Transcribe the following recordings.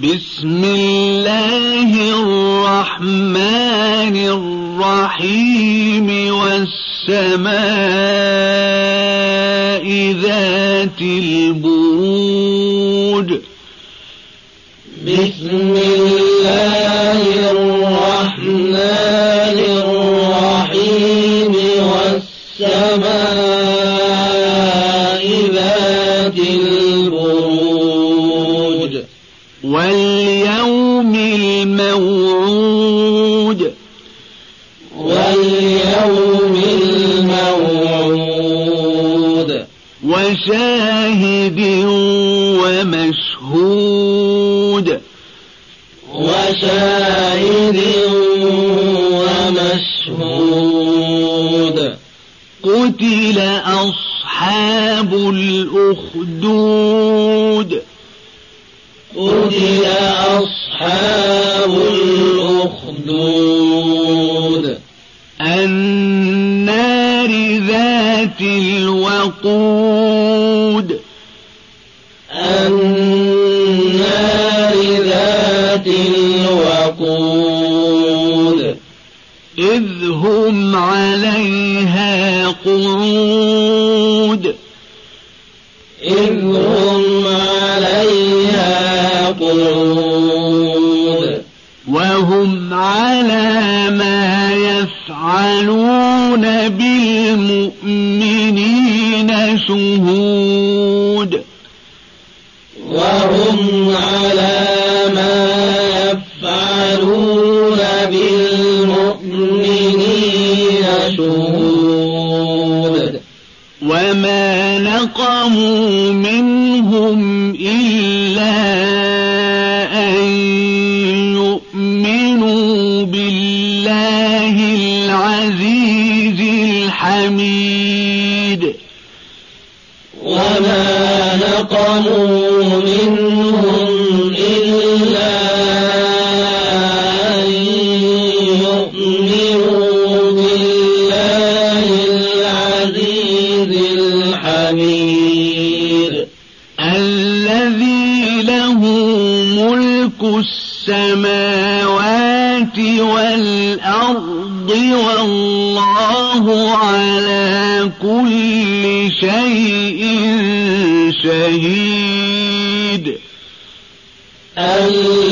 بسم الله الرحمن الرحيم والسماء ذات البروج بسم الله الرحمن الرحيم والسماء ذات البروج واليوم الموعود. واليوم الموعود. وشاهد ومشهود. وشاهد ومشهود. قتل أصحاب الأخدود. قتل أصحاب الأخدود النار ذات الوقود النار ذات الوقود إذ هم عليها قعود يفعلون الحميد ملك السماوات والأرض والله على كل شيء شهيد. الذي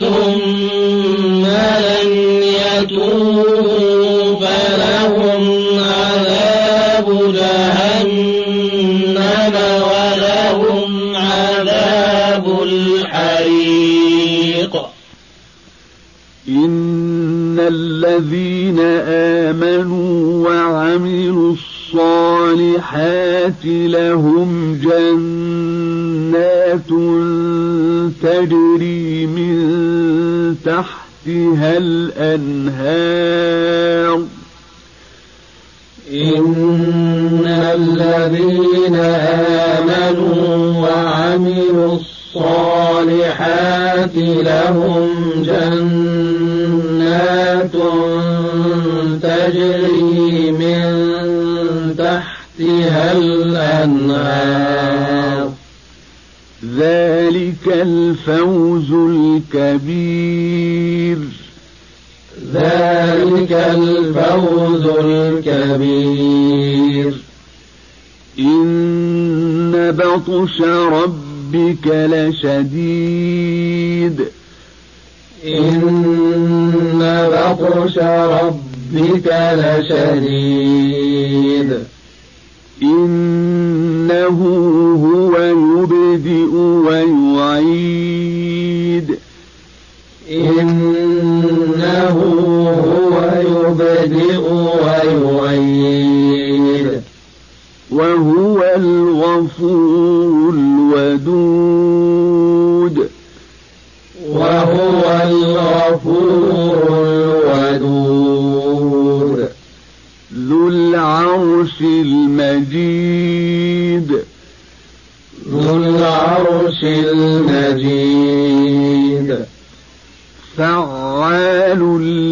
ثم لم يتوبوا فلهم عذاب جهنم ولهم عذاب الحريق. إن الذين آمنوا وعملوا الصالحات لهم جنات تجري من تحتها الأنهار. إن الذين آمنوا وعملوا الصالحات لهم جنات تجري من تحتها الأنهار. ذلك الفوز الكبير. ذلك الفوز الكبير. إن بطش ربك لشديد. إن بطش ربك لشديد. إنه هو ويعيد إنه هو يبدئ فعال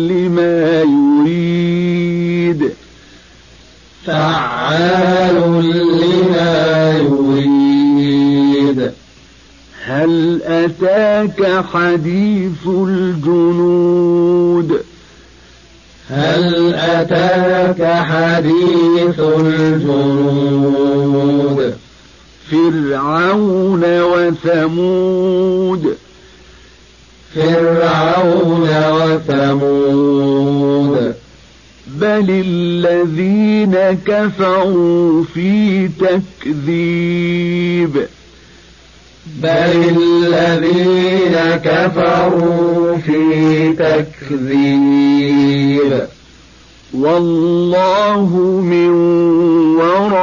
لما يريد. فعال لما يريد. هل أتاك حديث الجنود؟ هل أتاك حديث الجنود؟ فرعون وثمود. فرعون وثمود. بل الذين كفروا في تكذيب. بل الذين كفروا في تكذيب. والله من ورائهم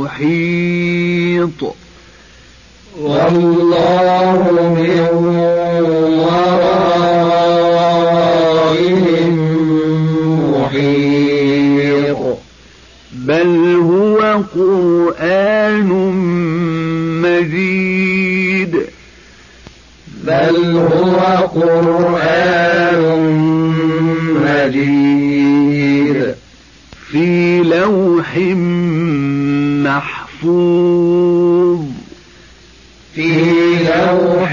محيط. والله من ورائهم محيط. بل هو قرآن مجيد. بل هو قرآن مجيد. في لوح محفوظ. في لوح